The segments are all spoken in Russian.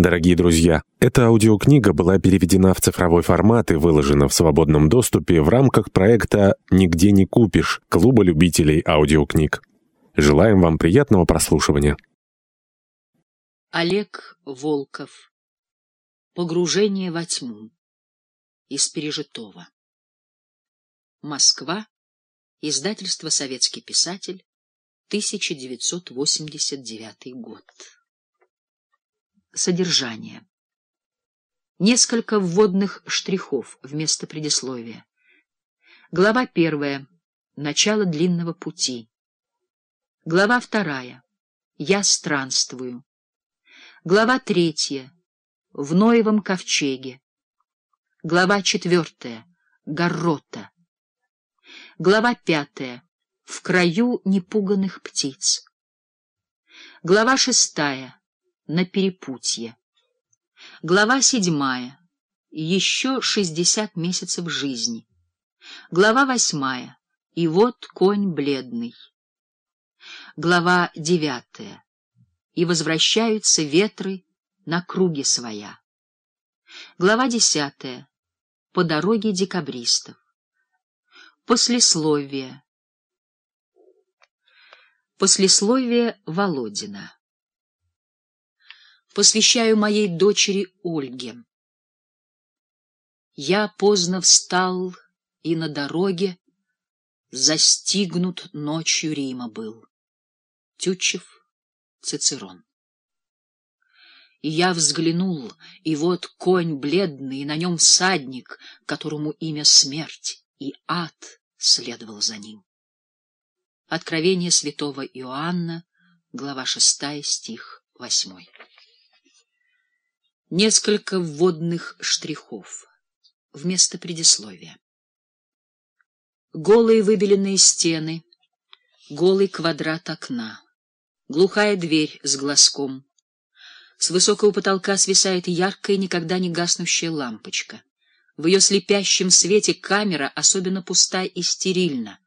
Дорогие друзья, эта аудиокнига была переведена в цифровой формат и выложена в свободном доступе в рамках проекта «Нигде не купишь» Клуба любителей аудиокниг. Желаем вам приятного прослушивания. Олег Волков. Погружение во тьму. Из пережитого. Москва. Издательство «Советский писатель», 1989 год. Содержание. Несколько вводных штрихов вместо предисловия. Глава первая. Начало длинного пути. Глава вторая. Я странствую. Глава третья. В Ноевом ковчеге. Глава четвертая. Гаррота. Глава пятая. В краю непуганных птиц. Глава шестая на перепутье. Глава седьмая. Еще шестьдесят месяцев жизни. Глава восьмая. И вот конь бледный. Глава девятая. И возвращаются ветры на круге своя. Глава десятая. По дороге декабристов. Послесловие. Послесловие Володина посвящаю моей дочери Ольге. Я поздно встал и на дороге застигнут ночью Рима был. Тютчев, Цицерон. И я взглянул, и вот конь бледный, и на нем всадник, которому имя смерть, и ад следовал за ним. Откровение святого Иоанна, глава шестая, стих восьмой. Несколько вводных штрихов вместо предисловия. Голые выбеленные стены, голый квадрат окна, глухая дверь с глазком. С высокого потолка свисает яркая, никогда не гаснущая лампочка. В ее слепящем свете камера особенно пуста и стерильна.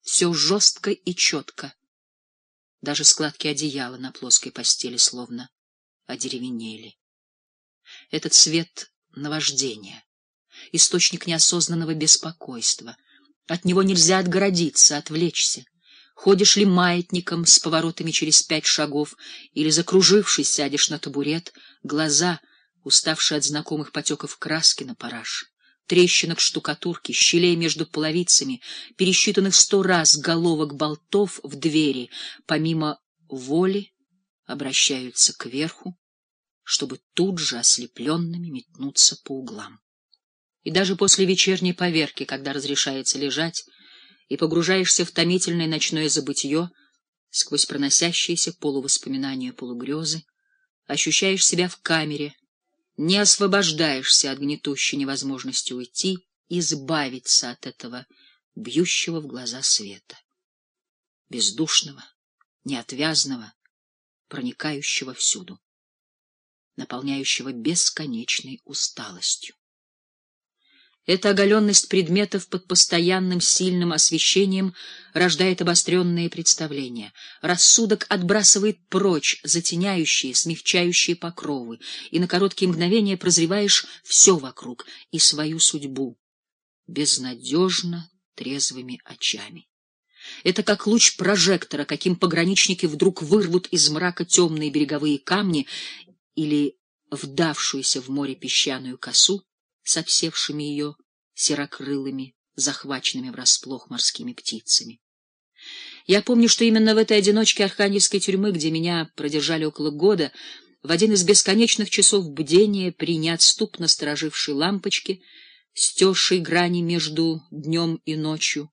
Все жестко и четко. Даже складки одеяла на плоской постели словно одеревенели. Этот свет — наваждение, источник неосознанного беспокойства. От него нельзя отгородиться, отвлечься. Ходишь ли маятником с поворотами через пять шагов или, закружившись, сядешь на табурет, глаза, уставшие от знакомых потеков краски на параш, трещинок штукатурки, щелей между половицами, пересчитанных сто раз головок болтов в двери, помимо воли, обращаются кверху, чтобы тут же ослепленными метнуться по углам. И даже после вечерней поверки, когда разрешается лежать, и погружаешься в томительное ночное забытье, сквозь проносящиеся полувоспоминания полугрезы, ощущаешь себя в камере, не освобождаешься от гнетущей невозможности уйти, избавиться от этого бьющего в глаза света, бездушного, неотвязного, проникающего всюду наполняющего бесконечной усталостью. Эта оголенность предметов под постоянным сильным освещением рождает обостренные представления. Рассудок отбрасывает прочь затеняющие, смягчающие покровы, и на короткие мгновения прозреваешь все вокруг и свою судьбу безнадежно трезвыми очами. Это как луч прожектора, каким пограничники вдруг вырвут из мрака темные береговые камни или вдавшуюся в море песчаную косу с обсевшими ее серокрылыми, захваченными врасплох морскими птицами. Я помню, что именно в этой одиночке архангельской тюрьмы, где меня продержали около года, в один из бесконечных часов бдения при неотступно сторожившей лампочке, стершей грани между днем и ночью,